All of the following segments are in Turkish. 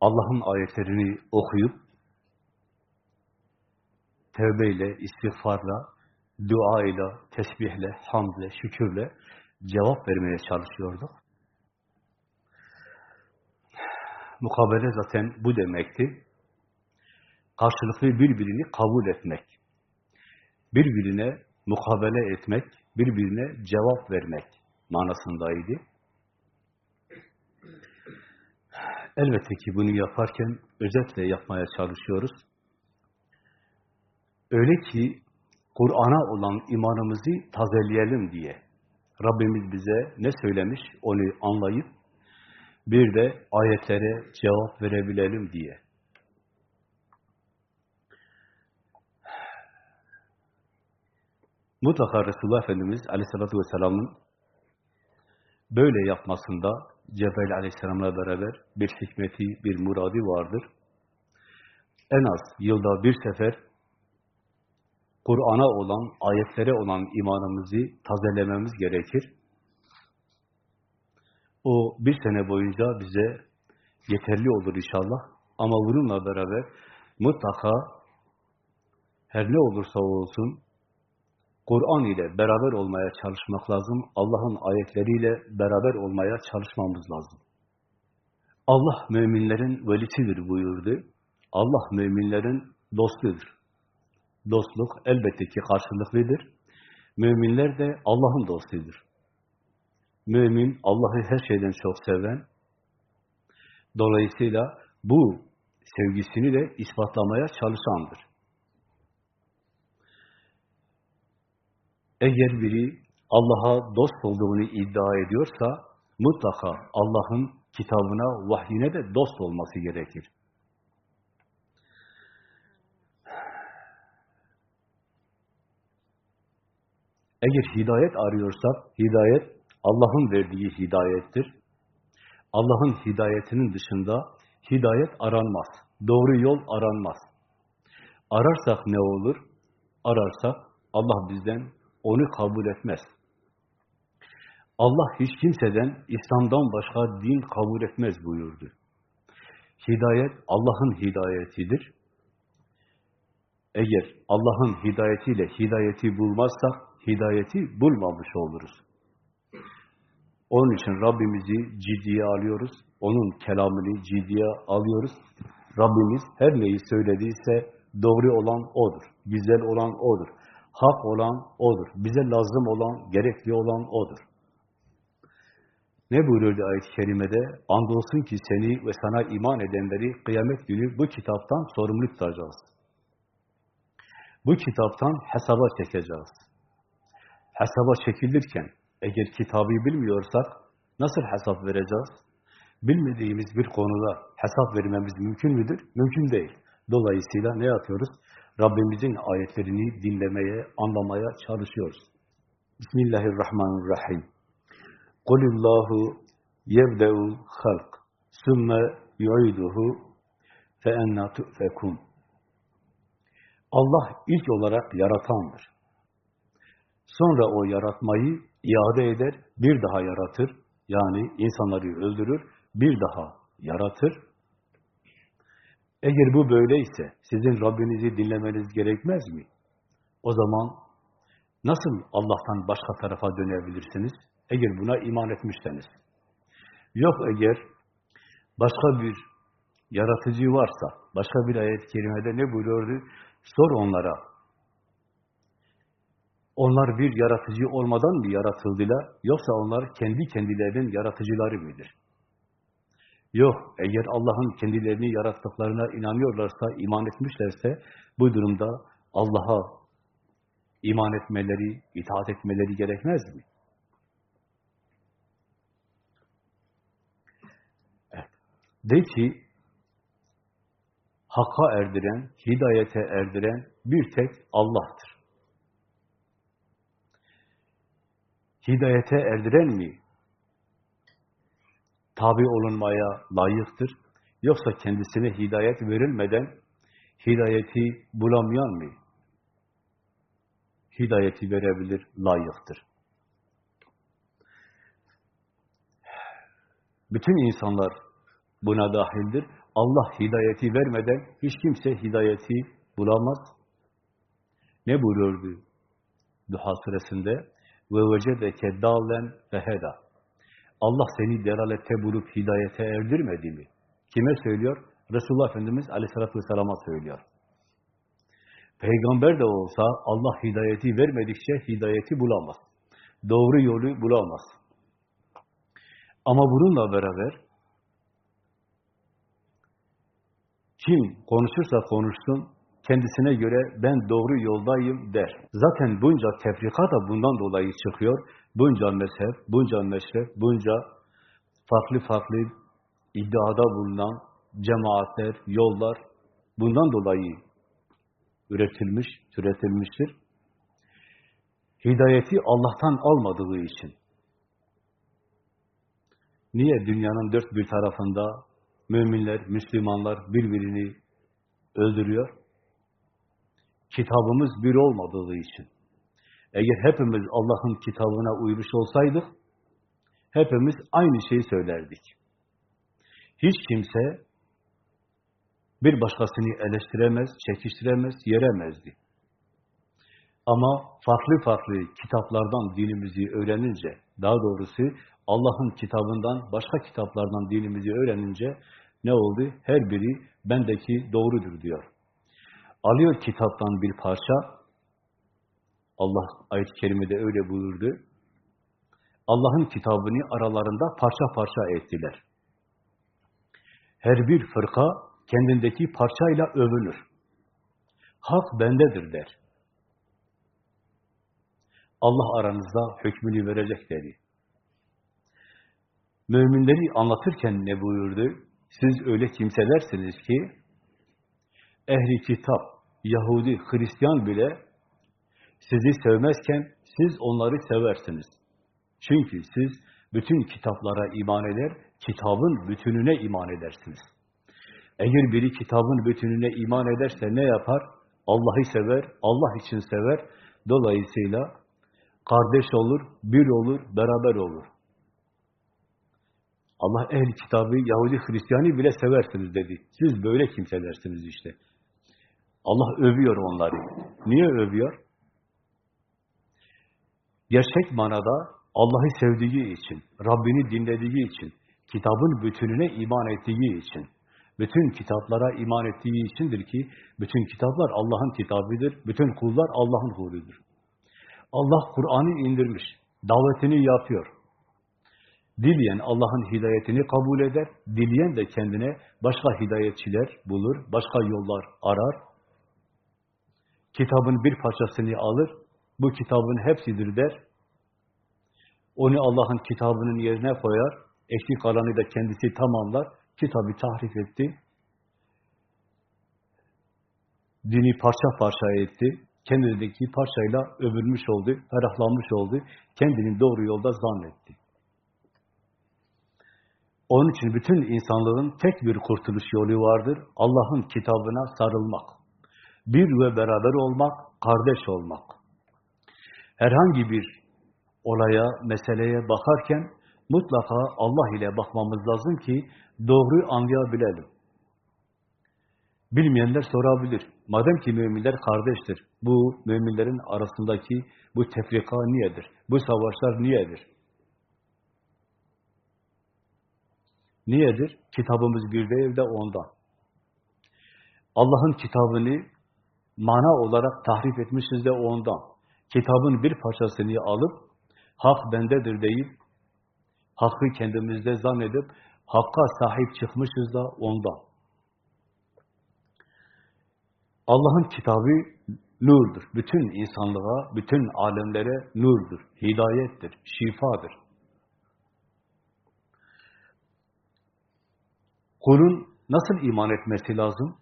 Allah'ın ayetlerini okuyup tevbeyle, istiğfarla, duayla, tesbihle, hamdle, şükürle cevap vermeye çalışıyorduk. Mukabele zaten bu demekti. Karşılıklı birbirini kabul etmek. Birbirine mukabele etmek, birbirine cevap vermek manasındaydı. Elbette ki bunu yaparken özetle yapmaya çalışıyoruz. Öyle ki Kur'an'a olan imanımızı tazeleyelim diye. Rabbimiz bize ne söylemiş onu anlayıp bir de ayetlere cevap verebilelim diye. Mutlaka Resulullah Efendimiz Aleyhisselatü Vesselam'ın böyle yapmasında Cebrail Aleyhisselam'la beraber bir hikmeti, bir muradi vardır. En az yılda bir sefer Kur'an'a olan, ayetlere olan imanımızı tazelememiz gerekir. O bir sene boyunca bize yeterli olur inşallah. Ama bununla beraber mutlaka her ne olursa olsun Kur'an ile beraber olmaya çalışmak lazım. Allah'ın ayetleriyle beraber olmaya çalışmamız lazım. Allah müminlerin velisidir buyurdu. Allah müminlerin dostudur. Dostluk elbette ki karşılıklıdır. Müminler de Allah'ın dostudur. Mümin Allah'ı her şeyden çok seven, dolayısıyla bu sevgisini de ispatlamaya çalışandır. Eğer biri Allah'a dost olduğunu iddia ediyorsa, mutlaka Allah'ın kitabına, vahyine de dost olması gerekir. Eğer hidayet arıyorsak, hidayet Allah'ın verdiği hidayettir. Allah'ın hidayetinin dışında hidayet aranmaz. Doğru yol aranmaz. Ararsak ne olur? Ararsak Allah bizden onu kabul etmez. Allah hiç kimseden İslam'dan başka din kabul etmez buyurdu. Hidayet Allah'ın hidayetidir. Eğer Allah'ın hidayetiyle hidayeti bulmazsak hidayeti bulmamış oluruz. Onun için Rabbimizi ciddiye alıyoruz. Onun kelamını ciddiye alıyoruz. Rabbimiz her neyi söylediyse doğru olan O'dur. Güzel olan O'dur. Hak olan O'dur. Bize lazım olan, gerekli olan O'dur. Ne buyuruyordu ayet-i kerimede? Andolsun ki seni ve sana iman edenleri kıyamet günü bu kitaptan sorumlu tutacağız. Bu kitaptan hesaba çekeceğiz. Hesaba çekilirken eğer kitabı bilmiyorsak nasıl hesap vereceğiz? Bilmediğimiz bir konuda hesap vermemiz mümkün müdür? Mümkün değil. Dolayısıyla ne yapıyoruz? Rabbimizin ayetlerini dinlemeye, anlamaya çalışıyoruz. Bismillahirrahmanirrahim. Kulillahu yebde'ul halk sümme yu'iduhu fe enna tu'fekun. Allah ilk olarak yaratandır. Sonra o yaratmayı iade eder, bir daha yaratır. Yani insanları öldürür, bir daha yaratır. Eğer bu böyleyse, sizin Rabbinizi dinlemeniz gerekmez mi? O zaman nasıl Allah'tan başka tarafa dönebilirsiniz? Eğer buna iman etmişseniz. Yok eğer başka bir yaratıcı varsa, başka bir ayet-i kerimede ne buyuruyordu? Sor onlara. Onlar bir yaratıcı olmadan mı yaratıldılar? Yoksa onlar kendi kendilerinin yaratıcıları mıdır? Yok, eğer Allah'ın kendilerini yarattıklarına inanıyorlarsa, iman etmişlerse, bu durumda Allah'a iman etmeleri, itaat etmeleri gerekmez mi? De ki, hakka erdiren, hidayete erdiren bir tek Allah'tır. Hidayete erdiren mi tabi olunmaya layıktır? Yoksa kendisine hidayet verilmeden hidayeti bulamayan mı hidayeti verebilir, layıktır? Bütün insanlar buna dahildir. Allah hidayeti vermeden hiç kimse hidayeti bulamaz. Ne buyurdu Duha suresinde? Ve vecedeke dâlen feheda. Allah seni delalette bulup hidayete erdirmedi mi? Kime söylüyor? Resulullah Efendimiz aleyhissalatü vesselama söylüyor. Peygamber de olsa Allah hidayeti vermedikçe hidayeti bulamaz. Doğru yolu bulamaz. Ama bununla beraber kim konuşursa konuşsun, kendisine göre ben doğru yoldayım der. Zaten bunca tefrika da bundan dolayı çıkıyor. Bunca mezhep, bunca meşrep, bunca farklı farklı iddiada bulunan cemaatler, yollar bundan dolayı üretilmiş, türetilmiştir. Hidayeti Allah'tan almadığı için. Niye dünyanın dört bir tarafında müminler, Müslümanlar birbirini öldürüyor? Kitabımız bir olmadığı için. Eğer hepimiz Allah'ın kitabına uymuş olsaydık, hepimiz aynı şeyi söylerdik. Hiç kimse bir başkasını eleştiremez, çekiştiremez, yeremezdi. Ama farklı farklı kitaplardan dinimizi öğrenince, daha doğrusu Allah'ın kitabından, başka kitaplardan dinimizi öğrenince ne oldu? Her biri bendeki doğrudur diyor. Alıyor kitaptan bir parça, Allah ayet-i kerimede öyle buyurdu. Allah'ın kitabını aralarında parça parça ettiler. Her bir fırka kendindeki parçayla övünür. Hak bendedir der. Allah aranızda hükmünü verecek dedi. Müminleri anlatırken ne buyurdu? Siz öyle kimselersiniz ki, ehli kitap, Yahudi, Hristiyan bile sizi sevmezken siz onları seversiniz. Çünkü siz bütün kitaplara iman eder, kitabın bütününe iman edersiniz. Eğer biri kitabın bütününe iman ederse ne yapar? Allah'ı sever, Allah için sever. Dolayısıyla kardeş olur, bir olur, beraber olur. Allah ehli kitabı, Yahudi, Hristiyanı bile seversiniz dedi. Siz böyle kimselersiniz işte. Allah övüyor onları. Niye övüyor? Gerçek manada Allah'ı sevdiği için, Rabbini dinlediği için, kitabın bütününe iman ettiği için, bütün kitaplara iman ettiği içindir ki, bütün kitaplar Allah'ın kitabıdır, bütün kullar Allah'ın kuludur. Allah Kur'an'ı indirmiş, davetini yapıyor. Dileyen Allah'ın hidayetini kabul eder, dileyen de kendine başka hidayetçiler bulur, başka yollar arar. Kitabın bir parçasını alır, bu kitabın hepsidir der. Onu Allah'ın kitabının yerine koyar, eksik kalanı da kendisi tamamlar, kitabı tahrif etti. Dini parça parça etti. Kendindeki parçayla övülmüş oldu, ferahlanmış oldu. Kendini doğru yolda zannetti. Onun için bütün insanlığın tek bir kurtuluş yolu vardır. Allah'ın kitabına sarılmak. Bir ve beraber olmak, kardeş olmak. Herhangi bir olaya, meseleye bakarken mutlaka Allah ile bakmamız lazım ki doğru anlayabilelim. Bilmeyenler sorabilir. Madem ki müminler kardeştir, bu müminlerin arasındaki bu tefrika niyedir? Bu savaşlar niyedir? Niyedir? Kitabımız bir değil de ondan. Allah'ın kitabını mana olarak tahrif etmişiz de ondan. Kitabın bir parçasını alıp hak bendedir deyip hakkı kendimizde zannedip hakka sahip çıkmışız da ondan. Allah'ın kitabı nurdur. Bütün insanlığa, bütün alemlere nurdur, hidayettir, şifadır. kulun nasıl iman etmesi lazım?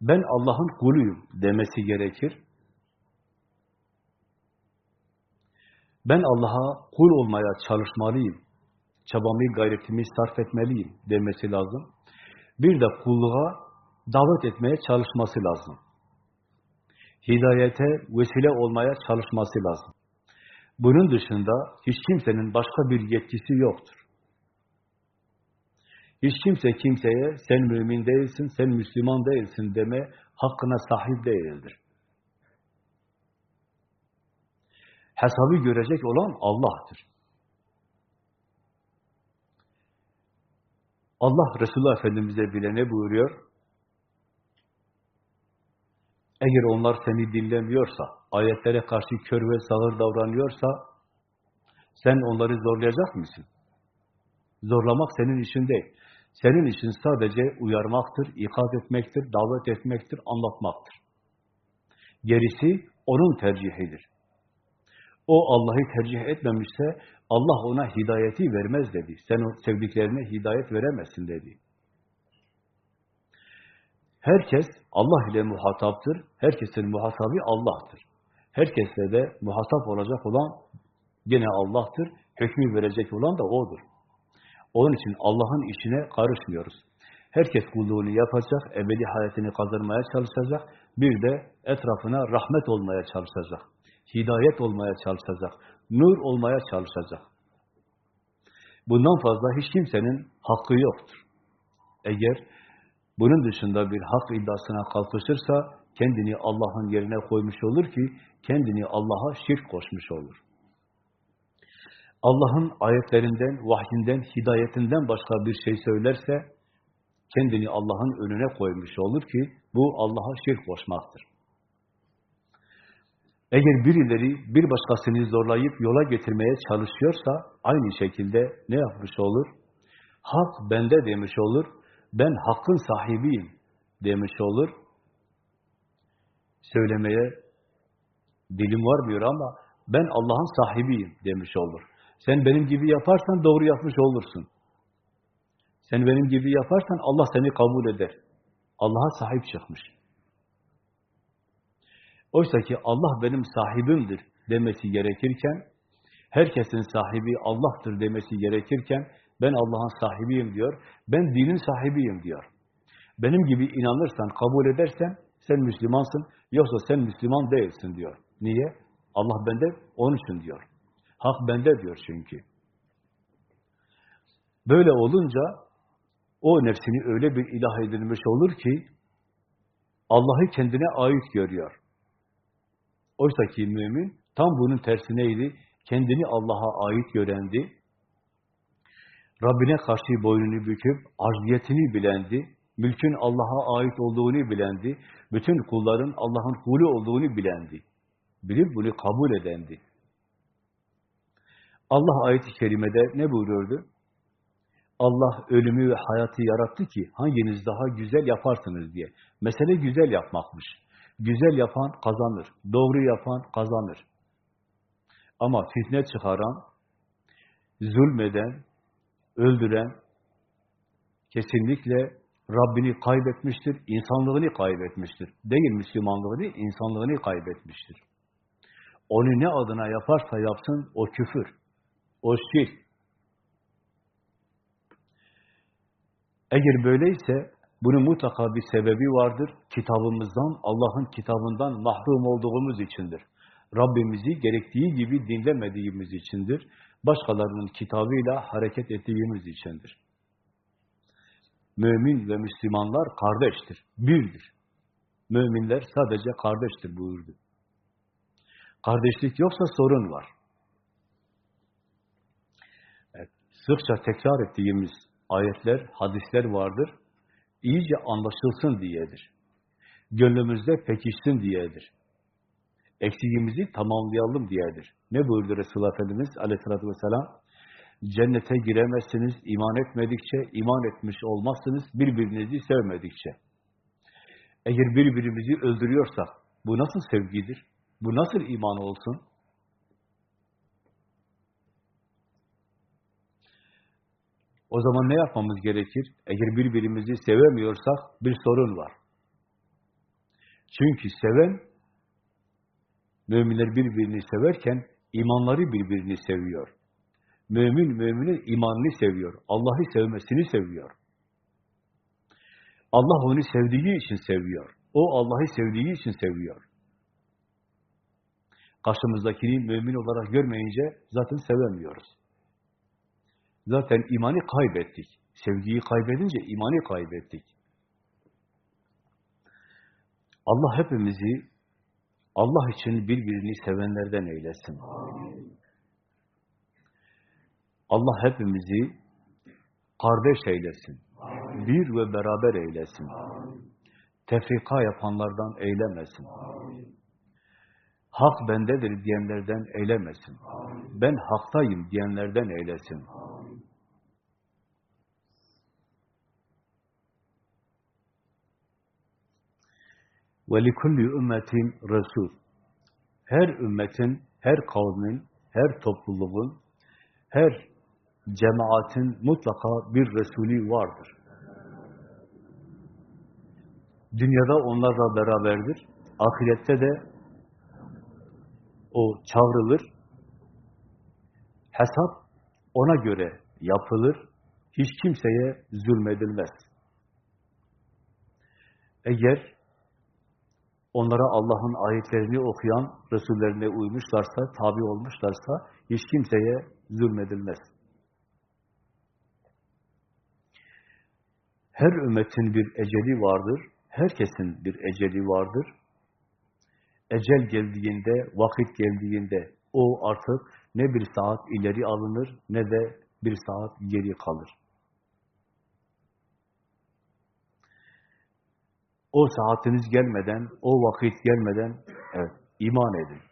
Ben Allah'ın kuluyum demesi gerekir. Ben Allah'a kul olmaya çalışmalıyım, çabamı, gayretimi sarf etmeliyim demesi lazım. Bir de kulluğa davet etmeye çalışması lazım. Hidayete vesile olmaya çalışması lazım. Bunun dışında hiç kimsenin başka bir yetkisi yoktur. Hiç kimse kimseye sen mümin değilsin, sen Müslüman değilsin deme hakkına sahip değildir. Hesabı görecek olan Allah'tır. Allah Resulullah Efendimiz'e bile ne buyuruyor? Eğer onlar seni dinlemiyorsa, ayetlere karşı kör ve sağır davranıyorsa, sen onları zorlayacak mısın? Zorlamak senin işin değil. Senin için sadece uyarmaktır, ikaz etmektir, davet etmektir, anlatmaktır. Gerisi onun tercihidir. O Allah'ı tercih etmemişse Allah ona hidayeti vermez dedi. Sen o sevdiklerine hidayet veremezsin dedi. Herkes Allah ile muhataptır. Herkesin muhatabı Allah'tır. Herkesle de muhatap olacak olan gene Allah'tır. Hükmü verecek olan da O'dur. Onun için Allah'ın işine karışmıyoruz. Herkes kulluğunu yapacak, ebedi hayatını kazanmaya çalışacak, bir de etrafına rahmet olmaya çalışacak, hidayet olmaya çalışacak, nur olmaya çalışacak. Bundan fazla hiç kimsenin hakkı yoktur. Eğer bunun dışında bir hak iddiasına kalkışırsa, kendini Allah'ın yerine koymuş olur ki, kendini Allah'a şirk koşmuş olur. Allah'ın ayetlerinden, vahyinden, hidayetinden başka bir şey söylerse, kendini Allah'ın önüne koymuş olur ki, bu Allah'a şirk koşmaktır. Eğer birileri bir başkasını zorlayıp yola getirmeye çalışıyorsa, aynı şekilde ne yapmış olur? Hak bende demiş olur, ben hakkın sahibiyim demiş olur. Söylemeye dilim varmıyor ama ben Allah'ın sahibiyim demiş olur. Sen benim gibi yaparsan doğru yapmış olursun. Sen benim gibi yaparsan Allah seni kabul eder. Allah'a sahip çıkmış. Oysa ki Allah benim sahibimdir demesi gerekirken, herkesin sahibi Allah'tır demesi gerekirken, ben Allah'ın sahibiyim diyor, ben dinin sahibiyim diyor. Benim gibi inanırsan, kabul edersen, sen Müslümansın, yoksa sen Müslüman değilsin diyor. Niye? Allah bende, onun için diyor. Hak bende diyor çünkü. Böyle olunca o nefsini öyle bir ilah edilmiş olur ki Allah'ı kendine ait görüyor. Oysa ki mümin tam bunun tersineydi. Kendini Allah'a ait görendi. Rabbine karşı boynunu büküp acziyetini bilendi. Mülkün Allah'a ait olduğunu bilendi. Bütün kulların Allah'ın kulu olduğunu bilendi. Bilip bunu kabul edendi. Allah ayet-i kerimede ne buyuruyordu? Allah ölümü ve hayatı yarattı ki hanginiz daha güzel yaparsınız diye. Mesele güzel yapmakmış. Güzel yapan kazanır. Doğru yapan kazanır. Ama fitne çıkaran, zulmeden, öldüren kesinlikle Rabbini kaybetmiştir, insanlığını kaybetmiştir. Değil Müslümanlığını, insanlığını kaybetmiştir. Onu ne adına yaparsa yapsın o küfür, o şirk. Eğer böyleyse bunun mutlaka bir sebebi vardır. Kitabımızdan, Allah'ın kitabından mahrum olduğumuz içindir. Rabbimizi gerektiği gibi dinlemediğimiz içindir. Başkalarının kitabıyla hareket ettiğimiz içindir. Mümin ve Müslümanlar kardeştir, birdir. Müminler sadece kardeştir buyurdu. Kardeşlik yoksa sorun var. Evet, sıkça tekrar ettiğimiz ayetler, hadisler vardır. İyice anlaşılsın diyedir. Gönlümüzde pekişsin diyedir. Eksiğimizi tamamlayalım diyedir. Ne buyurdu Resulullah Efendimiz aleyhissalatü vesselam? Cennete giremezsiniz iman etmedikçe, iman etmiş olmazsınız birbirinizi sevmedikçe. Eğer birbirimizi öldürüyorsak bu nasıl sevgidir? Bu nasıl iman olsun? O zaman ne yapmamız gerekir? Eğer birbirimizi sevemiyorsak bir sorun var. Çünkü seven, müminler birbirini severken imanları birbirini seviyor. Mümin müminin imanını seviyor. Allah'ı sevmesini seviyor. Allah onu sevdiği için seviyor. O Allah'ı sevdiği için seviyor. Karşımızdakini mümin olarak görmeyince zaten sevemiyoruz. Zaten imanı kaybettik. Sevgiyi kaybedince imanı kaybettik. Allah hepimizi Allah için birbirini sevenlerden eylesin. Allah hepimizi kardeş eylesin. Bir ve beraber eylesin. Tefrika yapanlardan eylemesin. Hak bendedir diyenlerden eylemesin. Ben haktayım diyenlerden eylesin. وَلِكُلِّ ümmetin Resul. Her ümmetin, her kavmin, her topluluğun, her cemaatin mutlaka bir Resulü vardır. Dünyada onlarla beraberdir. Ahirette de o çağrılır. Hesap ona göre yapılır. Hiç kimseye zulmedilmez. Eğer onlara Allah'ın ayetlerini okuyan, Resullerine uymuşlarsa, tabi olmuşlarsa hiç kimseye zulmedilmez. Her ümmetin bir eceli vardır. Herkesin bir eceli vardır. Ecel geldiğinde, vakit geldiğinde o artık ne bir saat ileri alınır ne de bir saat geri kalır. O saatiniz gelmeden, o vakit gelmeden evet, iman edin.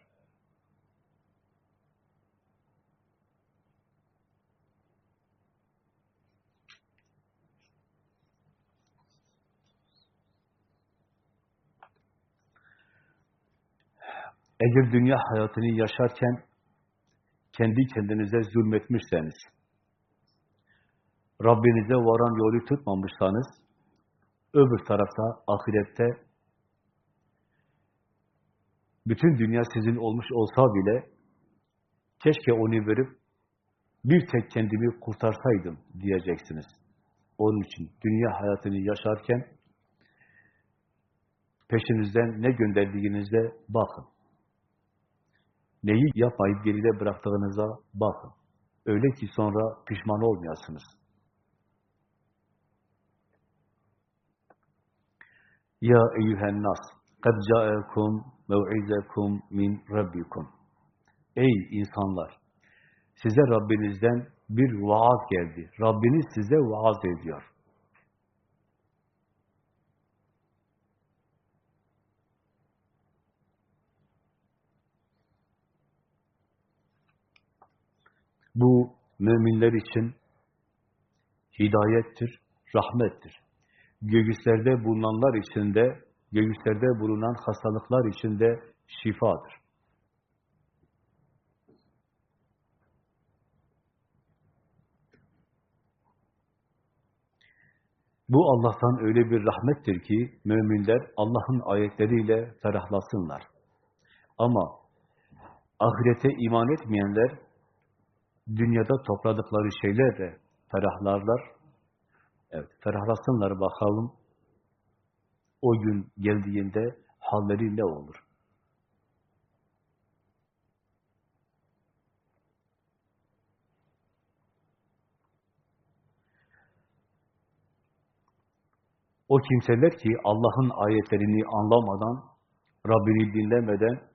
Eğer dünya hayatını yaşarken kendi kendinize zulmetmişseniz, Rabbinize varan yolu tutmamışsanız, öbür tarafta, ahirette bütün dünya sizin olmuş olsa bile keşke onu verip bir tek kendimi kurtarsaydım diyeceksiniz. Onun için dünya hayatını yaşarken peşinizden ne gönderdiğinizde bakın. Neyi yapmayıp geride bıraktığınıza bakın. Öyle ki sonra pişman olmayasınız. Ya eyyühen nas, kad ca'ekum mev'izekum min rabbikum. Ey insanlar! Size Rabbinizden bir vaaz geldi. Rabbiniz size vaaz ediyor. Bu müminler için hidayettir, rahmettir. Göğüslerde bulunanlar için de, göğüslerde bulunan hastalıklar için de şifadır. Bu Allah'tan öyle bir rahmettir ki müminler Allah'ın ayetleriyle ferahlasınlar. Ama ahirete iman etmeyenler dünyada topladıkları şeylerle ferahlarlar. Evet, ferahlasınlar bakalım. O gün geldiğinde halleri ne olur? O kimseler ki Allah'ın ayetlerini anlamadan, Rabbini dinlemeden,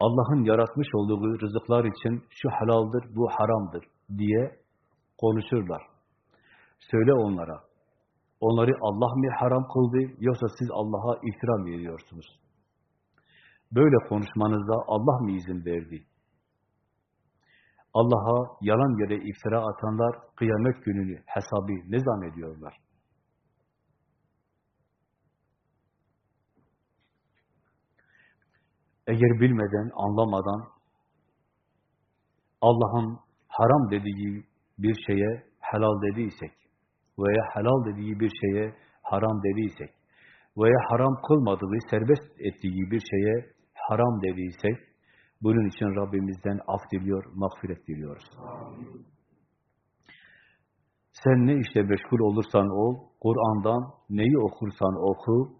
Allah'ın yaratmış olduğu rızıklar için şu halaldır, bu haramdır diye konuşurlar. Söyle onlara, onları Allah mı haram kıldı, yoksa siz Allah'a iftira mı ediyorsunuz? Böyle konuşmanıza Allah mı izin verdi? Allah'a yalan yere iftira atanlar kıyamet gününü, hesabı ne zannediyorlar? Eğer bilmeden, anlamadan Allah'ın haram dediği bir şeye helal dediysek veya helal dediği bir şeye haram dediysek veya haram kılmadığı, serbest ettiği bir şeye haram dediysek bunun için Rabbimizden af diliyor, mağfiret diliyoruz. Sen ne işte meşgul olursan ol, Kur'an'dan neyi okursan oku,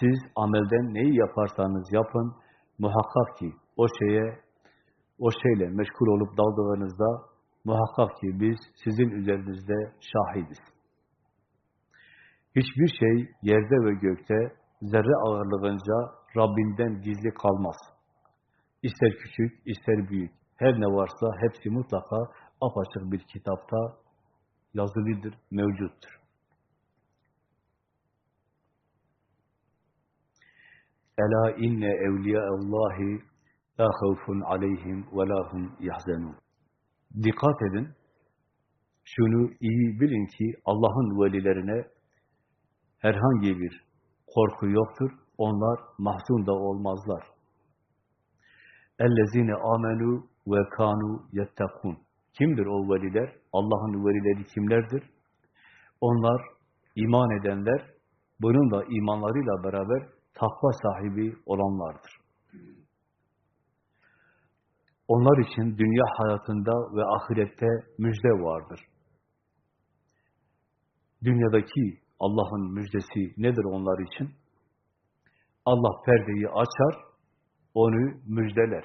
siz amelden neyi yaparsanız yapın, muhakkak ki o şeye, o şeyle meşgul olup daldığınızda muhakkak ki biz sizin üzerinizde şahidiz. Hiçbir şey yerde ve gökte zerre ağırlığınca Rabbinden gizli kalmaz. İster küçük, ister büyük, her ne varsa hepsi mutlaka apaçık bir kitapta yazılıdır, mevcuttur. Ela inne evliya'allahi la havfun aleyhim ve la hum yahzenun. Dikkat edin. Şunu iyi bilin ki Allah'ın velilerine herhangi bir korku yoktur. Onlar mahzun da olmazlar. اَلَّذ۪ينَ amenu ve kanu yettekun. Kimdir o veliler? Allah'ın velileri kimlerdir? Onlar iman edenler, bunun da imanlarıyla beraber takva sahibi olanlardır. Onlar için dünya hayatında ve ahirette müjde vardır. Dünyadaki Allah'ın müjdesi nedir onlar için? Allah perdeyi açar, onu müjdeler.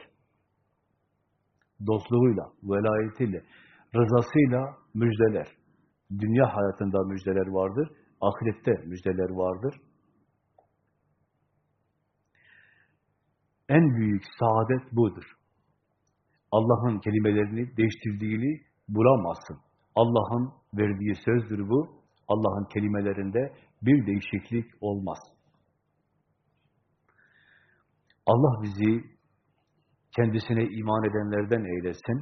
Dostluğuyla, velayetiyle, rızasıyla müjdeler. Dünya hayatında müjdeler vardır, ahirette müjdeler vardır. En büyük saadet budur. Allah'ın kelimelerini değiştirdiğini bulamazsın. Allah'ın verdiği sözdür bu. Allah'ın kelimelerinde bir değişiklik olmaz. Allah bizi kendisine iman edenlerden eylesin,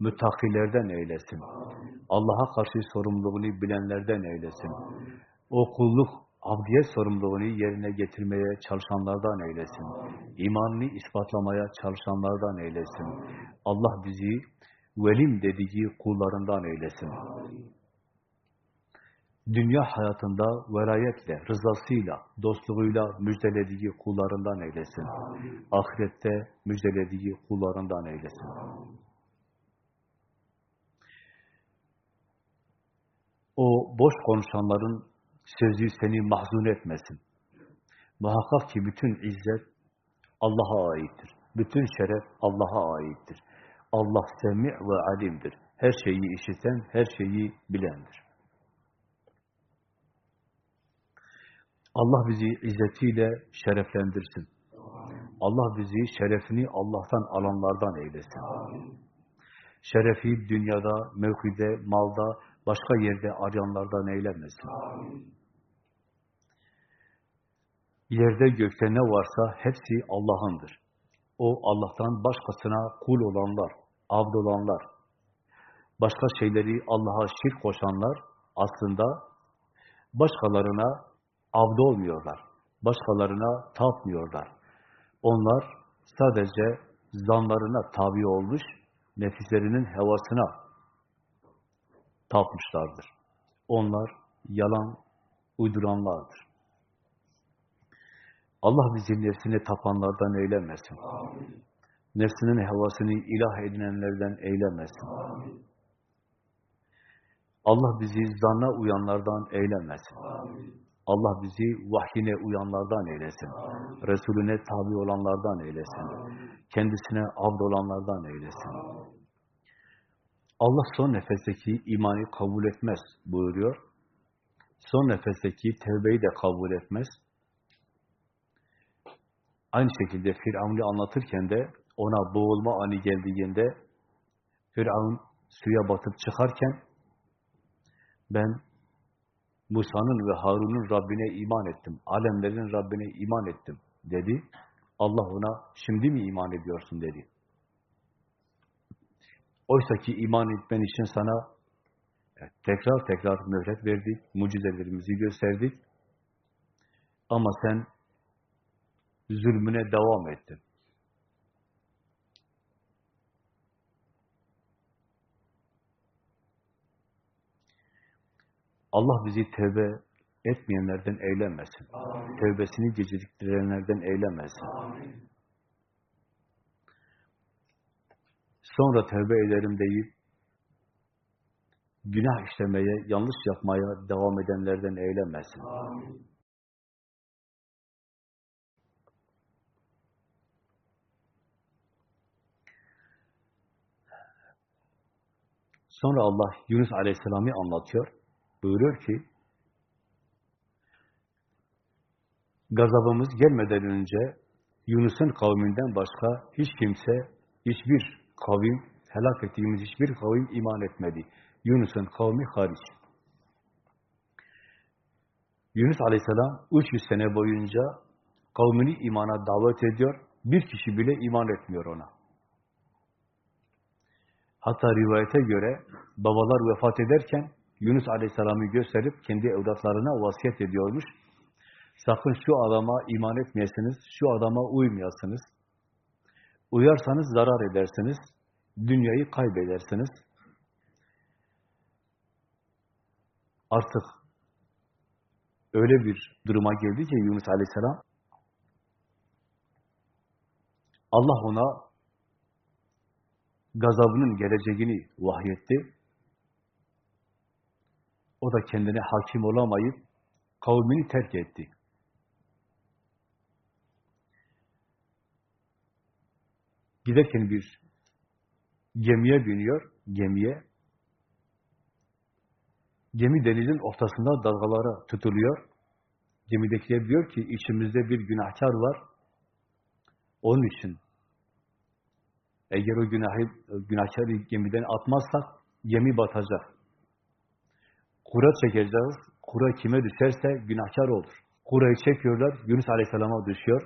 müttakilerden eylesin, Allah'a karşı sorumluluğunu bilenlerden eylesin, o kulluk, abdiyet sorumluluğunu yerine getirmeye çalışanlardan eylesin, imanını ispatlamaya çalışanlardan eylesin, Allah bizi velim dediği kullarından eylesin dünya hayatında verayetle, rızasıyla, dostluğuyla müjdelediği kullarından eylesin. Ahirette müjdelediği kullarından eylesin. O boş konuşanların sözü seni mahzun etmesin. Muhakkak ki bütün izzet Allah'a aittir. Bütün şeref Allah'a aittir. Allah semi ve alimdir. Her şeyi işiten, her şeyi bilendir. Allah bizi izzetiyle şereflendirsin. Allah bizi şerefini Allah'tan alanlardan eylesin. Şerefi dünyada, mevkide, malda, başka yerde arayanlardan eylemesin. Yerde gökte ne varsa hepsi Allah'ındır. O Allah'tan başkasına kul olanlar, abd olanlar, başka şeyleri Allah'a şirk koşanlar aslında başkalarına avda olmuyorlar. Başkalarına tapmıyorlar. Onlar sadece zanlarına tabi olmuş, nefislerinin hevasına tapmışlardır. Onlar yalan uyduranlardır. Allah bizi nefsine tapanlardan eylemesin. Amin. Nefsinin hevasını ilah edinenlerden eylemesin. Amin. Allah bizi zanna uyanlardan eylemesin. Amin. Allah bizi vahyine uyanlardan eylesin. Amin. Resulüne tabi olanlardan eylesin. Amin. Kendisine abd olanlardan eylesin. Amin. Allah son nefesteki imanı kabul etmez buyuruyor. Son nefesteki tevbeyi de kabul etmez. Aynı şekilde Firavun'u anlatırken de ona boğulma anı geldiğinde Firavun suya batıp çıkarken ben Musa'nın ve Harun'un Rabbine iman ettim. Alemlerin Rabbine iman ettim dedi. Allah ona şimdi mi iman ediyorsun dedi. Oysa ki iman etmen için sana tekrar tekrar mühlet verdik, mucizelerimizi gösterdik. Ama sen zulmüne devam ettin. Allah bizi tevbe etmeyenlerden eylemesin. Tevbesini geciktirenlerden eylemesin. Sonra tevbe ederim deyip günah işlemeye, yanlış yapmaya devam edenlerden eylemesin. Sonra Allah Yunus Aleyhisselam'ı anlatıyor. Buyuruyor ki, gazabımız gelmeden önce Yunus'un kavminden başka hiç kimse, hiçbir kavim, helak ettiğimiz hiçbir kavim iman etmedi. Yunus'un kavmi hariç. Yunus Aleyhisselam 300 sene boyunca kavmini imana davet ediyor. Bir kişi bile iman etmiyor ona. Hatta rivayete göre babalar vefat ederken Yunus Aleyhisselam'ı gösterip kendi evlatlarına vasiyet ediyormuş. Sakın şu adama iman etmeyesiniz, şu adama uymayasınız. Uyarsanız zarar edersiniz, dünyayı kaybedersiniz. Artık öyle bir duruma geldi ki Yunus Aleyhisselam, Allah ona gazabının geleceğini vahyetti. O da kendine hakim olamayıp kavmini terk etti. Giderken bir gemiye biniyor, gemiye. Gemi denizin ortasında dalgalara tutuluyor. Gemidekiler diyor ki içimizde bir günahkar var. Onun için eğer o günahı, günahkarı gemiden atmazsak gemi batacak. Kura çekeceğiz. Kura kime düşerse günahkar olur. Kurayı çekiyorlar. Yunus Aleyhisselam'a düşüyor.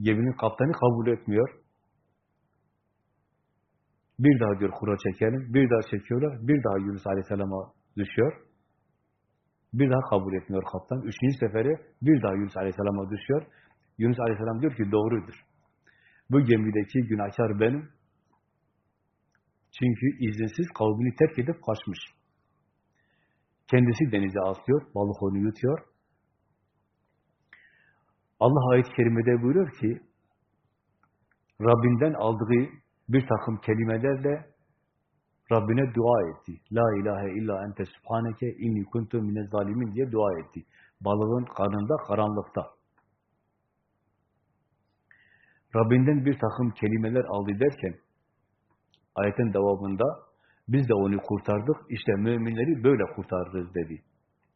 Geminin kaptanı kabul etmiyor. Bir daha diyor kura çekelim. Bir daha çekiyorlar. Bir daha Yunus Aleyhisselam'a düşüyor. Bir daha kabul etmiyor kaptan. Üçüncü seferi bir daha Yunus Aleyhisselam'a düşüyor. Yunus Aleyhisselam diyor ki doğrudur. Bu gemideki günahkar benim. Çünkü izinsiz kavmini terk edip kaçmış. Kendisi denize atlıyor, balık onu yutuyor. Allah ayet-i kerimede buyuruyor ki, Rabbinden aldığı bir takım kelimelerle Rabbine dua etti. La ilahe illa ente subhaneke inni kuntu mine zalimin diye dua etti. Balığın karnında, karanlıkta. Rabbinden bir takım kelimeler aldı derken, ayetin devamında biz de onu kurtardık, işte müminleri böyle kurtarırız dedi.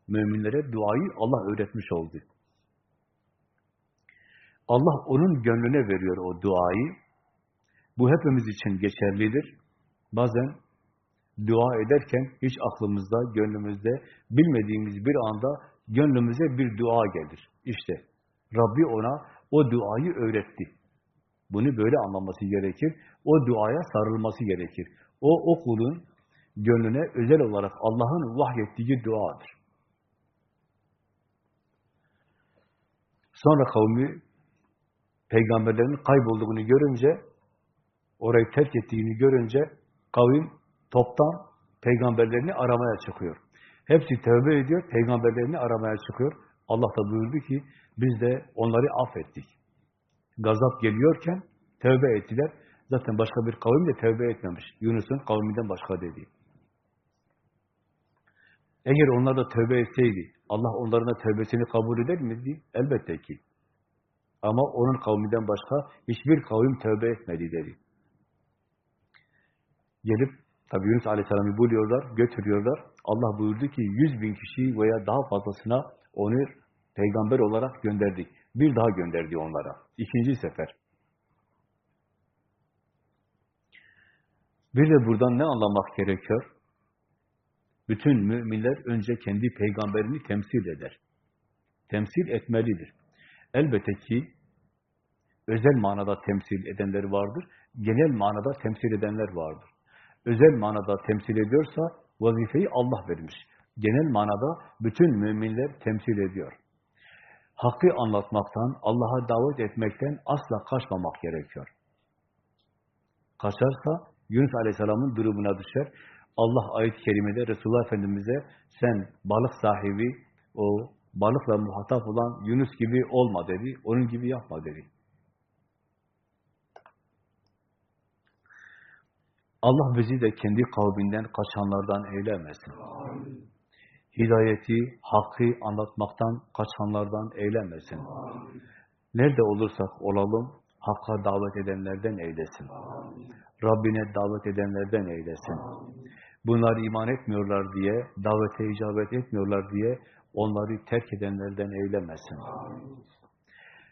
Müminlere duayı Allah öğretmiş oldu. Allah onun gönlüne veriyor o duayı. Bu hepimiz için geçerlidir. Bazen dua ederken hiç aklımızda, gönlümüzde, bilmediğimiz bir anda gönlümüze bir dua gelir. İşte Rabbi ona o duayı öğretti. Bunu böyle anlaması gerekir. O duaya sarılması gerekir. O, o kulun gönlüne özel olarak Allah'ın vahyettiği duadır. Sonra kavmi peygamberlerin kaybolduğunu görünce, orayı terk ettiğini görünce kavim toptan peygamberlerini aramaya çıkıyor. Hepsi tövbe ediyor, peygamberlerini aramaya çıkıyor. Allah da buyurdu ki, biz de onları affettik. Gazap geliyorken tövbe ettiler. Zaten başka bir kavim de tövbe etmemiş. Yunus'un kavminden başka dedi. Eğer onlar da tövbe etseydi, Allah onların da tövbesini kabul eder miydi? Elbette ki. Ama onun kavminden başka hiçbir kavim tövbe etmedi dedi. Gelip, tabi Yunus Aleyhisselam'ı buluyorlar, götürüyorlar. Allah buyurdu ki, yüz bin kişi veya daha fazlasına onu peygamber olarak gönderdik. Bir daha gönderdi onlara. İkinci sefer. Bir de buradan ne anlamak gerekiyor? Bütün müminler önce kendi peygamberini temsil eder. Temsil etmelidir. Elbette ki özel manada temsil edenler vardır, genel manada temsil edenler vardır. Özel manada temsil ediyorsa vazifeyi Allah vermiş. Genel manada bütün müminler temsil ediyor. Hakkı anlatmaktan, Allah'a davet etmekten asla kaçmamak gerekiyor. Kaçarsa Yunus Aleyhisselam'ın durumuna düşer. Allah ayet-i kerimede Resulullah Efendimiz'e sen balık sahibi, o balıkla muhatap olan Yunus gibi olma dedi, onun gibi yapma dedi. Allah bizi de kendi kavminden kaçanlardan eylemesin. Hidayeti, hakkı anlatmaktan kaçanlardan eylemesin. Nerede olursak olalım, hakka davet edenlerden eylesin. Rabbine davet edenlerden eylesin. Bunlar iman etmiyorlar diye, davete icabet etmiyorlar diye onları terk edenlerden eylemesin.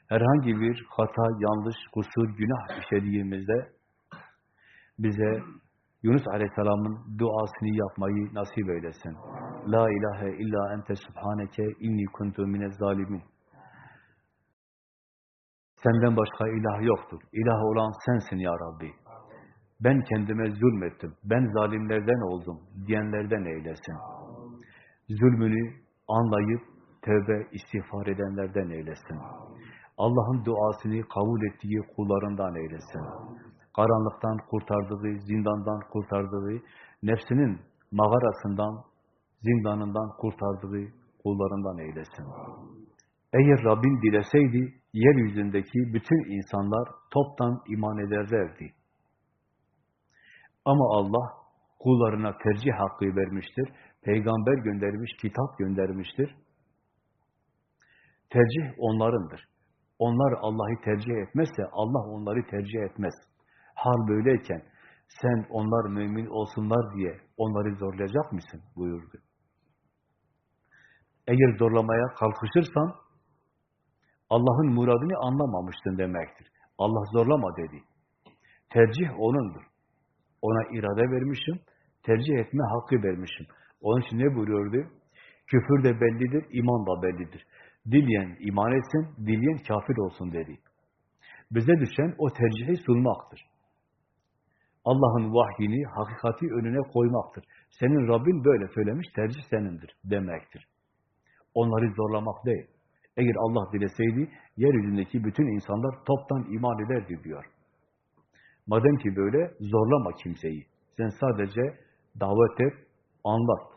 Herhangi bir hata, yanlış, kusur, günah işlediğimizde bize Yunus Aleyhisselam'ın duasını yapmayı nasip eylesin. La ilahe illa ente subhaneke inni kuntu mine zalimin. Senden başka ilah yoktur. İlah olan sensin ya Rabbi. Ben kendime zulmettim. Ben zalimlerden oldum diyenlerden eylesin. Zulmünü anlayıp tövbe istiğfar edenlerden eylesin. Allah'ın duasını kabul ettiği kullarından eylesin. Karanlıktan kurtardığı, zindandan kurtardığı, nefsinin mağarasından, zindanından kurtardığı kullarından eylesin. Eğer Rabbin dileseydi, yeryüzündeki bütün insanlar toptan iman ederlerdi. Ama Allah kullarına tercih hakkı vermiştir. Peygamber göndermiş, kitap göndermiştir. Tercih onlarındır. Onlar Allah'ı tercih etmezse Allah onları tercih etmez. Hal böyleyken sen onlar mümin olsunlar diye onları zorlayacak mısın? buyurdu. Eğer zorlamaya kalkışırsan Allah'ın muradını anlamamıştın demektir. Allah zorlama dedi. Tercih O'nundur. Ona irade vermişim, tercih etme hakkı vermişim. Onun için ne buyuruyordu? Küfür de bellidir, iman da bellidir. Dileyen iman etsin, dileyen kafir olsun dedi. Bize düşen o tercihi sunmaktır. Allah'ın vahyini, hakikati önüne koymaktır. Senin Rabbin böyle söylemiş, tercih senindir demektir. Onları zorlamak değil. Eğer Allah dileseydi, yeryüzündeki bütün insanlar toptan iman ederdi diyor. Madem ki böyle, zorlama kimseyi. Sen sadece davet et, anlat.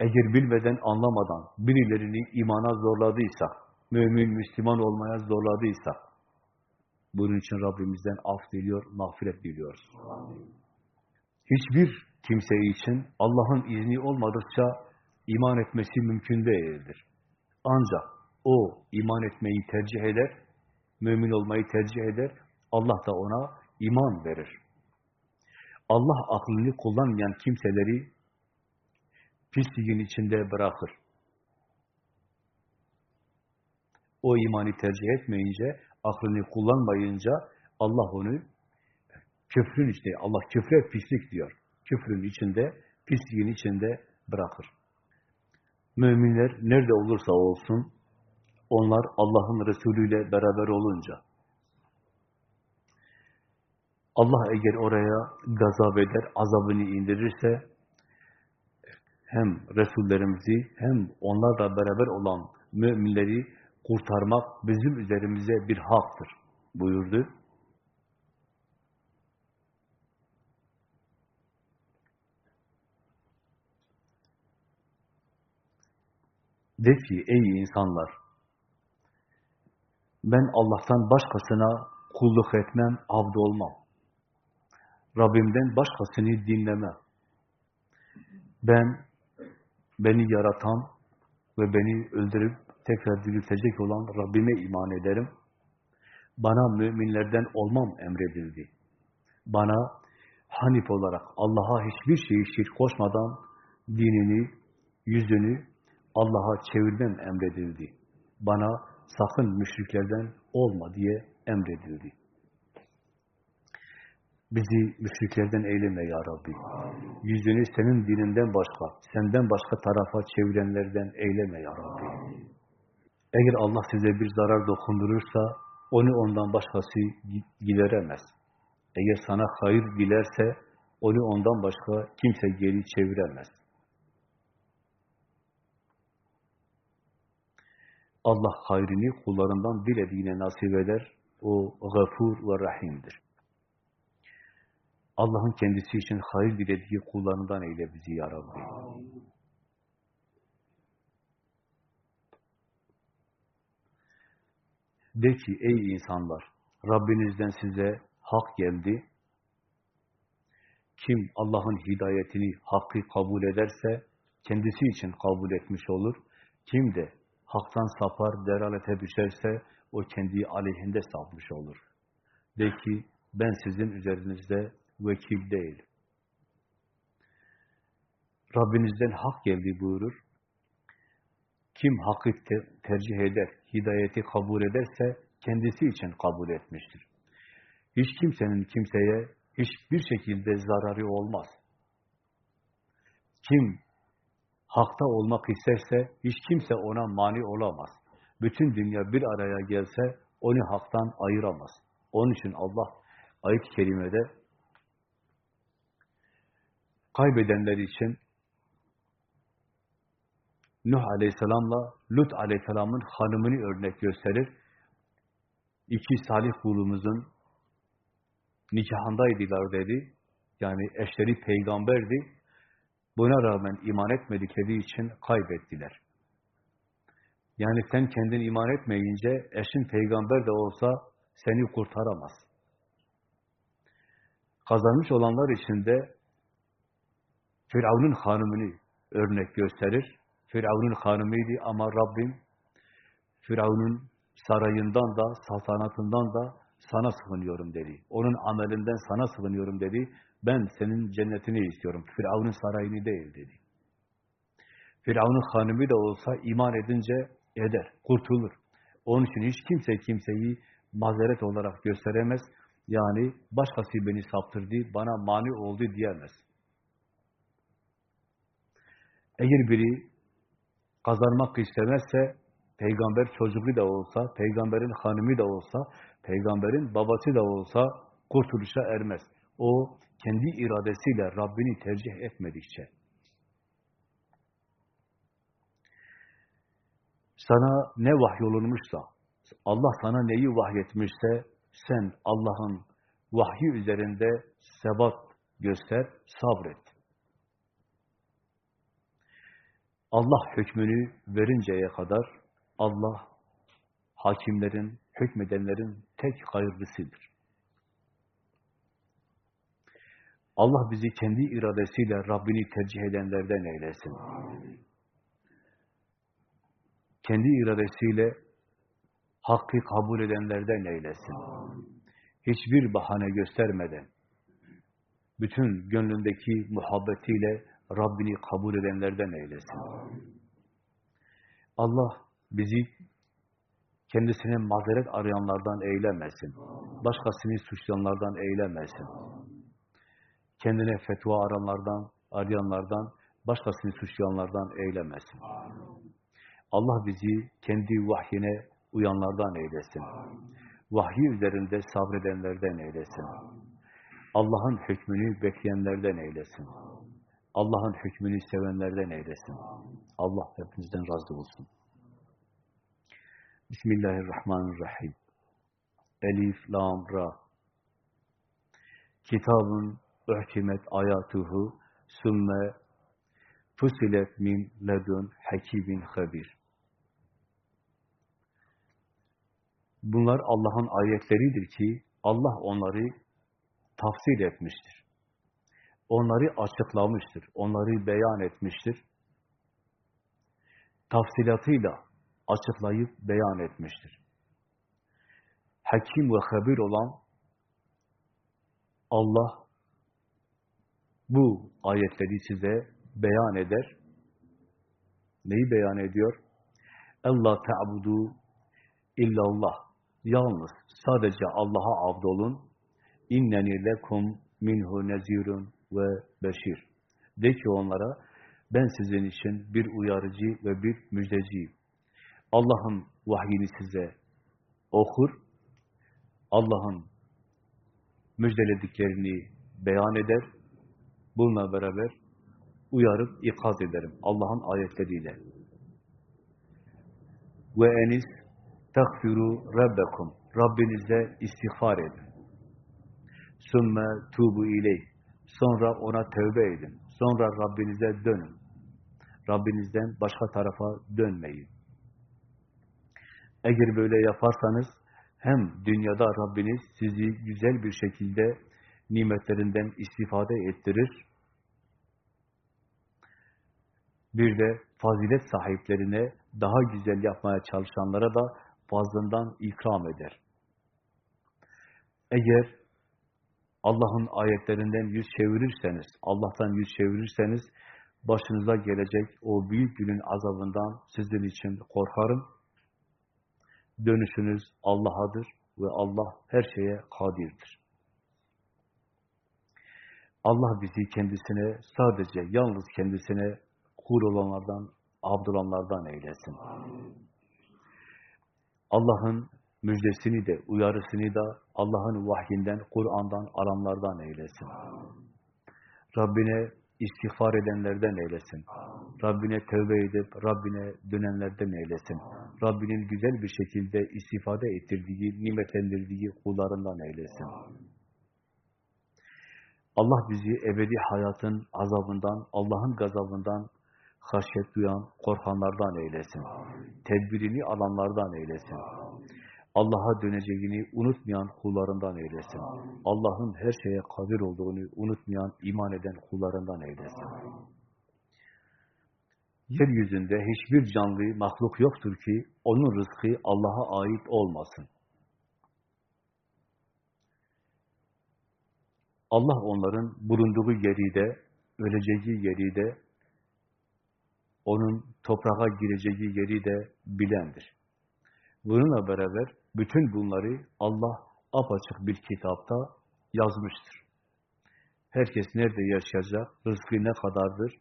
Eğer bilmeden, anlamadan birilerini imana zorladıysak, mümin, Müslüman olmaya zorladıysak, bunun için Rabbimizden af diliyor, mağfiret diliyoruz. Hiçbir kimse için Allah'ın izni olmadıkça iman etmesi mümkün değildir. Ancak o iman etmeyi tercih eder, mümin olmayı tercih eder, Allah da ona iman verir. Allah aklını kullanmayan kimseleri pisliğin içinde bırakır. O imanı tercih etmeyince, aklını kullanmayınca Allah onu küfrün içinde, Allah küfre pislik diyor. Küfrün içinde, pisliğin içinde bırakır. Müminler nerede olursa olsun, onlar Allah'ın Resulü ile beraber olunca, Allah eğer oraya gazap eder, azabını indirirse, hem Resullerimizi hem onlarla beraber olan müminleri kurtarmak bizim üzerimize bir haktır buyurdu. De ki ey insanlar ben Allah'tan başkasına kulluk etmem, avd olmam. Rabbimden başkasını dinlemem. Ben beni yaratan ve beni öldürüp tekrar diriltecek olan Rabbime iman ederim. Bana müminlerden olmam emredildi. Bana Hanif olarak Allah'a hiçbir şeyi şirk koşmadan dinini, yüzünü Allah'a çevirmem emredildi. Bana sakın müşriklerden olma diye emredildi. Bizi müşriklerden eyleme ya Rabbi. Yüzünü senin dininden başka, senden başka tarafa çevirenlerden eyleme ya Rabbi. Eğer Allah size bir zarar dokundurursa, onu ondan başkası gideremez. Eğer sana hayır dilerse, onu ondan başka kimse geri çeviremez. Allah hayrını kullarından dilediğine nasip eder. O gafur ve rahimdir. Allah'ın kendisi için hayır dilediği kullarından eyle bizi ya Rabbi. De ki ey insanlar, Rabbinizden size hak geldi. Kim Allah'ın hidayetini, hakkı kabul ederse kendisi için kabul etmiş olur. Kim de haktan sapar, deralete düşerse o kendi aleyhinde sapmış olur. De ki ben sizin üzerinizde vekil değil. Rabbinizden hak geldi buyurur. Kim hakkı te tercih eder, hidayeti kabul ederse kendisi için kabul etmiştir. Hiç kimsenin kimseye hiçbir şekilde zararı olmaz. Kim hakta olmak isterse hiç kimse ona mani olamaz. Bütün dünya bir araya gelse onu haktan ayıramaz. Onun için Allah ayet-i kerimede kaybedenler için Nuh Aleyhisselam'la Lut Aleyhisselam'ın hanımını örnek gösterir. İki salih kulumuzun nikahındaydılar dedi. Yani eşleri peygamberdi. Buna rağmen iman etmedikleri için kaybettiler. Yani sen kendin iman etmeyince eşin peygamber de olsa seni kurtaramaz. Kazanmış olanlar için de Firavun'un hanımını örnek gösterir. Firavun'un hanımıydı ama Rabbim Firavun'un sarayından da, saltanatından da sana sığınıyorum dedi. Onun amelinden sana sığınıyorum dedi. Ben senin cennetini istiyorum. Firavun'un sarayını değil dedi. Firavun'un hanımı da olsa iman edince eder, kurtulur. Onun için hiç kimse kimseyi mazeret olarak gösteremez. Yani başkası beni saptırdı, bana mani oldu diyemez. Eğer biri kazanmak istemezse, peygamber çocuğu da olsa, peygamberin hanımı da olsa, peygamberin babası da olsa kurtuluşa ermez. O kendi iradesiyle Rabbini tercih etmedikçe. Sana ne vahyolunmuşsa, Allah sana neyi vahyetmişse, sen Allah'ın vahyi üzerinde sebat göster, sabret. Allah hükmünü verinceye kadar Allah hakimlerin, hükmedenlerin tek hayırlısıdır. Allah bizi kendi iradesiyle Rabbini tercih edenlerden eylesin. Kendi iradesiyle hakkı kabul edenlerden eylesin. Hiçbir bahane göstermeden, bütün gönlündeki muhabbetiyle Rabbini kabul edenlerden eylesin. Allah bizi kendisine mazeret arayanlardan eylemesin. Başkasını suçlayanlardan eylemesin. Kendine fetva aranlardan, arayanlardan, başkasını suçlayanlardan eylemesin. Allah bizi kendi vahyine uyanlardan eylesin. Vahyi üzerinde sabredenlerden eylesin. Allah'ın hükmünü bekleyenlerden eylesin. Allah'ın hükmünü sevenlerden eylesin. Allah hepinizden razı olsun. Bismillahirrahmanirrahim. Elif, Lam, Ra. Kitabın uhkimet ayatuhu sümme fusilet min ledun hakibin habir. Bunlar Allah'ın ayetleridir ki Allah onları tafsil etmiştir. Onları açıklamıştır. Onları beyan etmiştir. Tafsilatıyla açıklayıp beyan etmiştir. Hakim ve habir olan Allah bu ayetleri size beyan eder. Neyi beyan ediyor? Allah ta'budu illallah. Yalnız sadece Allah'a abdolun. İnneni lekum minhu nezirun ve beşir. De ki onlara ben sizin için bir uyarıcı ve bir müjdeciyim. Allah'ın vahyini size okur, Allah'ın müjdelediklerini beyan eder, bununla beraber uyarıp ikaz ederim Allah'ın ayetleriyle. Ve enis tekfiru rabbekum Rabbinize istiğfar edin. Sümme tubu ileyh. Sonra ona tövbe edin. Sonra Rabbinize dönün. Rabbinizden başka tarafa dönmeyin. Eğer böyle yaparsanız hem dünyada Rabbiniz sizi güzel bir şekilde nimetlerinden istifade ettirir, bir de fazilet sahiplerine daha güzel yapmaya çalışanlara da fazlından ikram eder. Eğer Allah'ın ayetlerinden yüz çevirirseniz, Allah'tan yüz çevirirseniz, başınıza gelecek o büyük günün azabından sizin için korkarım. Dönüşünüz Allah'adır ve Allah her şeye kadirdir. Allah bizi kendisine, sadece yalnız kendisine kul olanlardan, abdulanlardan eylesin. Allah'ın müjdesini de, uyarısını da Allah'ın vahyinden, Kur'an'dan, alanlardan eylesin. Rabbine istiğfar edenlerden eylesin. Rabbine tövbe edip Rabbine dönenlerden eylesin. Rabbinin güzel bir şekilde istifade ettirdiği, nimetlendirdiği kullarından eylesin. Allah bizi ebedi hayatın azabından, Allah'ın gazabından haşyet duyan, korkanlardan eylesin. Tedbirini alanlardan eylesin. Allah'a döneceğini unutmayan kullarından eylesin. Allah'ın her şeye kadir olduğunu unutmayan, iman eden kullarından eylesin. Yeryüzünde hiçbir canlı, mahluk yoktur ki onun rızkı Allah'a ait olmasın. Allah onların bulunduğu yeri de, öleceği yeri de, onun toprağa gireceği yeri de bilendir. Bununla beraber bütün bunları Allah apaçık bir kitapta yazmıştır. Herkes nerede yaşayacak, rızkı ne kadardır,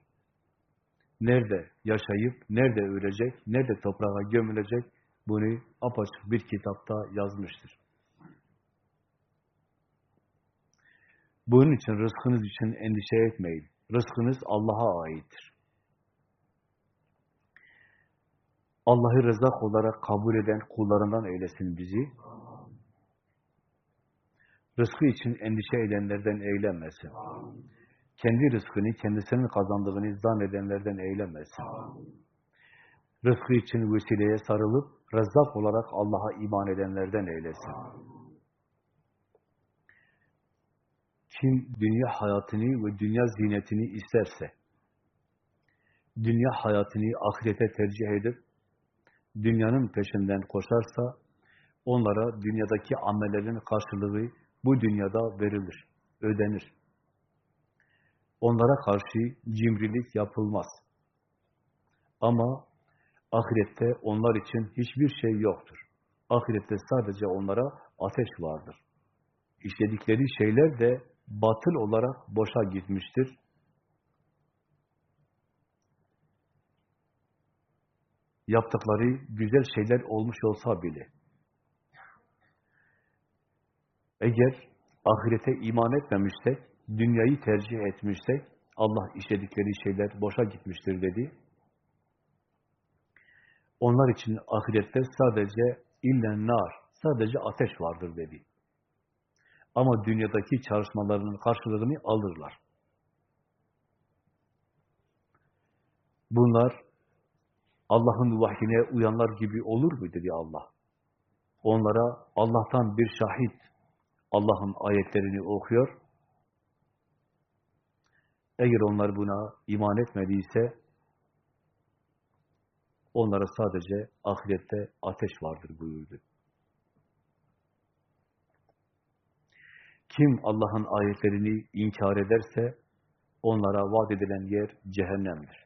nerede yaşayıp, nerede ölecek, nerede toprağa gömülecek, bunu apaçık bir kitapta yazmıştır. Bunun için rızkınız için endişe etmeyin. Rızkınız Allah'a aittir. Allah'ı rızak olarak kabul eden kullarından eylesin bizi. Rızkı için endişe edenlerden eylemesin. Kendi rızkını, kendisinin kazandığını zannedenlerden eylemesin. Rızkı için vesileye sarılıp, rızak olarak Allah'a iman edenlerden eylesin. Kim dünya hayatını ve dünya zinetini isterse, dünya hayatını ahirete tercih edip, dünyanın peşinden koşarsa, onlara dünyadaki amellerin karşılığı bu dünyada verilir, ödenir. Onlara karşı cimrilik yapılmaz. Ama ahirette onlar için hiçbir şey yoktur. Ahirette sadece onlara ateş vardır. İşledikleri şeyler de batıl olarak boşa gitmiştir. Yaptıkları güzel şeyler olmuş olsa bile, eğer ahirete iman etmemişsek, dünyayı tercih etmişsek, Allah işledikleri şeyler boşa gitmiştir dedi. Onlar için ahirette sadece illen nar, sadece ateş vardır dedi. Ama dünyadaki çalışmalarının karşılığını alırlar. Bunlar Allah'ın vahyine uyanlar gibi olur mu dedi Allah. Onlara Allah'tan bir şahit Allah'ın ayetlerini okuyor. Eğer onlar buna iman etmediyse onlara sadece ahirette ateş vardır buyurdu. Kim Allah'ın ayetlerini inkar ederse onlara vaat edilen yer cehennemdir.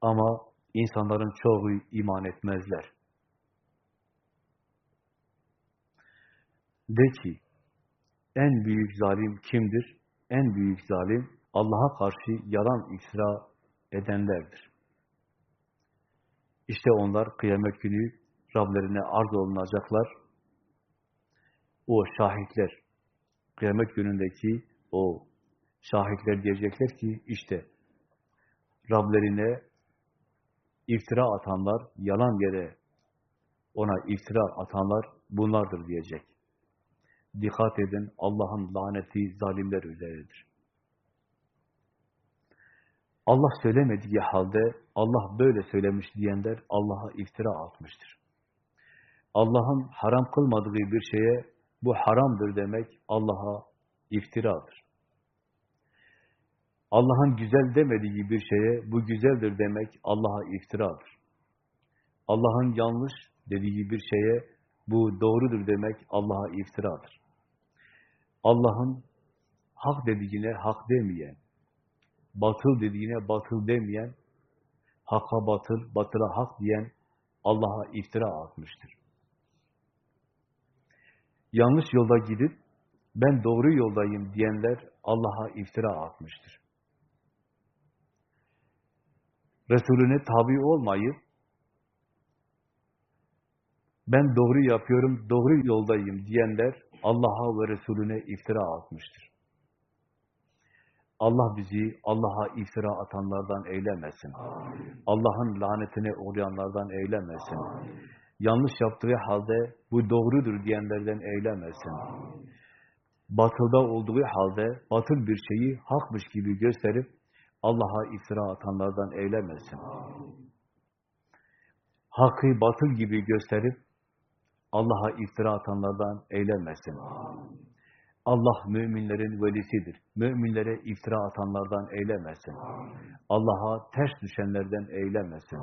Ama insanların çoğu iman etmezler. De ki, en büyük zalim kimdir? En büyük zalim Allah'a karşı yalan iftira edenlerdir. İşte onlar kıyamet günü Rablerine arz olunacaklar. O şahitler, kıyamet günündeki o şahitler diyecekler ki işte Rablerine iftira atanlar, yalan yere Ona iftira atanlar bunlardır diyecek. Dikkat edin, Allah'ın laneti zalimler üzeridir. Allah söylemediği halde Allah böyle söylemiş diyenler Allah'a iftira atmıştır. Allah'ın haram kılmadığı bir şeye bu haramdır demek Allah'a iftiradır. Allah'ın güzel demediği bir şeye bu güzeldir demek Allah'a iftiradır. Allah'ın yanlış dediği bir şeye bu doğrudur demek Allah'a iftiradır. Allah'ın hak dediğine hak demeyen, batıl dediğine batıl demeyen, hakka batıl, batıla hak diyen Allah'a iftira atmıştır. Yanlış yolda gidip ben doğru yoldayım diyenler Allah'a iftira atmıştır. Resulüne tabi olmayıp ben doğru yapıyorum, doğru yoldayım diyenler Allah'a ve Resulüne iftira atmıştır. Allah bizi Allah'a iftira atanlardan eylemesin. Allah'ın lanetine uğrayanlardan eylemesin. Amin. Yanlış yaptığı halde bu doğrudur diyenlerden eylemesin. Batılda olduğu halde batıl bir şeyi hakmış gibi gösterip Allah'a iftira atanlardan eylemesin. Hakkı batıl gibi gösterip Allah'a iftira atanlardan eylemesin. Allah müminlerin velisidir. Müminlere iftira atanlardan eylemesin. Allah'a ters düşenlerden eylemesin.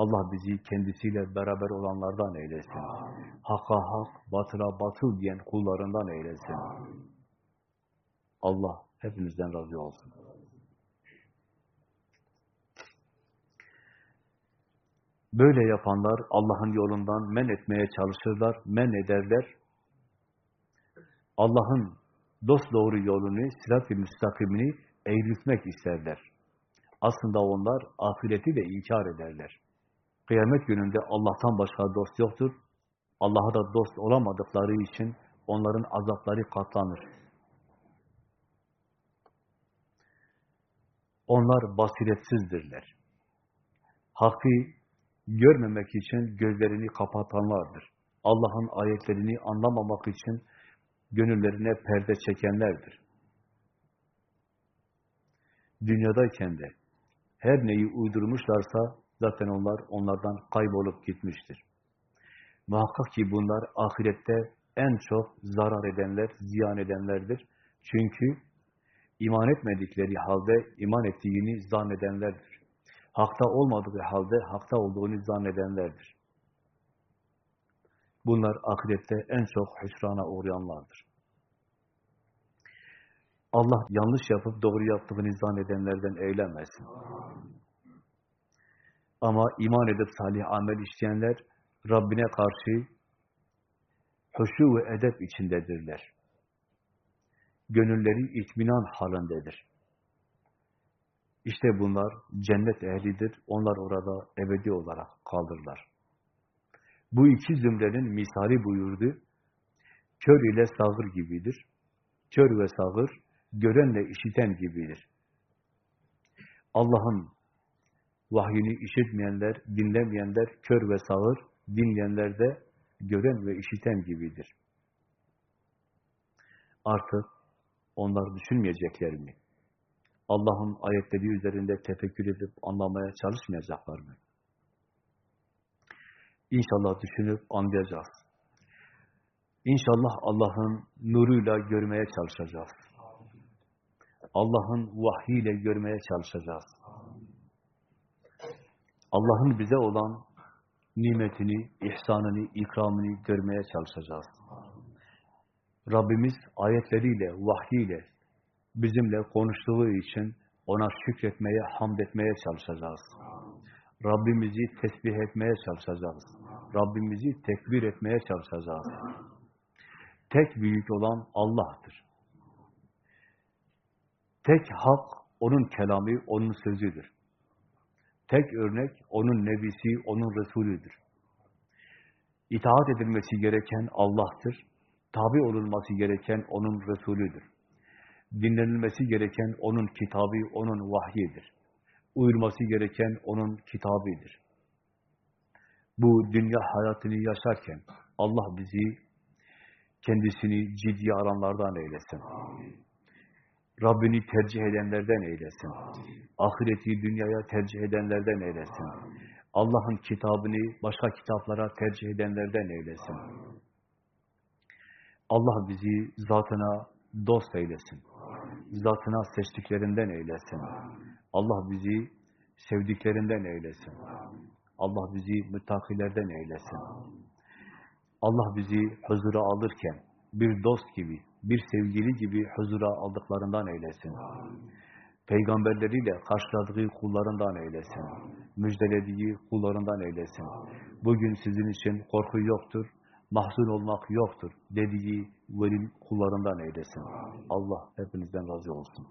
Allah bizi kendisiyle beraber olanlardan eylesin. Hakka hak, batıla batıl diyen kullarından eylesin. Allah hepinizden razı olsun. Böyle yapanlar Allah'ın yolundan men etmeye çalışırlar, men ederler. Allah'ın dost doğru yolunu, sirat-i müstakimini eğritmek isterler. Aslında onlar ahireti de inkar ederler. Kıyamet gününde Allah'tan başka dost yoktur. Allah'a da dost olamadıkları için onların azapları katlanır. Onlar basiretsizdirler. Hakkı görmemek için gözlerini kapatanlardır. Allah'ın ayetlerini anlamamak için gönüllerine perde çekenlerdir. Dünyadayken de her neyi uydurmuşlarsa zaten onlar onlardan kaybolup gitmiştir. Muhakkak ki bunlar ahirette en çok zarar edenler, ziyan edenlerdir. Çünkü iman etmedikleri halde iman ettiğini zannedenlerdir. Hakta olmadığı halde hakta olduğunu zannedenlerdir. Bunlar ahirette en çok hüsrana uğrayanlardır. Allah yanlış yapıp doğru yaptığını zannedenlerden eylemesin. Ama iman edip salih amel işleyenler Rabbine karşı hoşu ve edep içindedirler. Gönülleri itminan halindedir. İşte bunlar cennet ehlidir. Onlar orada ebedi olarak kalırlar. Bu iki zümrenin misali buyurdu. Kör ile sağır gibidir. Kör ve sağır, görenle işiten gibidir. Allah'ın vahyini işitmeyenler, dinlemeyenler, kör ve sağır, dinleyenler de gören ve işiten gibidir. Artık onlar düşünmeyecekler mi? Allah'ın ayetleri üzerinde tefekkür edip anlamaya çalışmayacaklar mı? İnşallah düşünüp anlayacağız. İnşallah Allah'ın nuruyla görmeye çalışacağız. Allah'ın vahyiyle görmeye çalışacağız. Allah'ın bize olan nimetini, ihsanını, ikramını görmeye çalışacağız. Rabbimiz ayetleriyle, vahyiyle bizimle konuştuğu için ona şükretmeye, hamd etmeye çalışacağız. Rabbimizi tesbih etmeye çalışacağız. Rabbimizi tekbir etmeye çalışacağız. Tek büyük olan Allah'tır. Tek hak, O'nun kelamı, O'nun sözüdür. Tek örnek, O'nun nebisi, O'nun Resulüdür. İtaat edilmesi gereken Allah'tır. Tabi olunması gereken O'nun Resulüdür. Dinlenilmesi gereken O'nun kitabı, O'nun vahyidir uyulması gereken onun kitabıdır. bu dünya hayatını yaşarken Allah bizi kendisini ciddiye alanlardan eylesin. Rabbini tercih edenlerden eylesin. Ahireti dünyaya tercih edenlerden eylesin. Allah'ın kitabını başka kitaplara tercih edenlerden eylesin. Allah bizi zatına dost eylesin. Zatına seçtiklerinden eylesin. Allah bizi sevdiklerinden eylesin. Allah bizi müttakilerden eylesin. Allah bizi huzura alırken bir dost gibi, bir sevgili gibi huzura aldıklarından eylesin. Peygamberleriyle karşıladığı kullarından eylesin. Müjdelediği kullarından eylesin. Bugün sizin için korku yoktur, mahzun olmak yoktur dediği velil kullarından eylesin. Allah hepinizden razı olsun.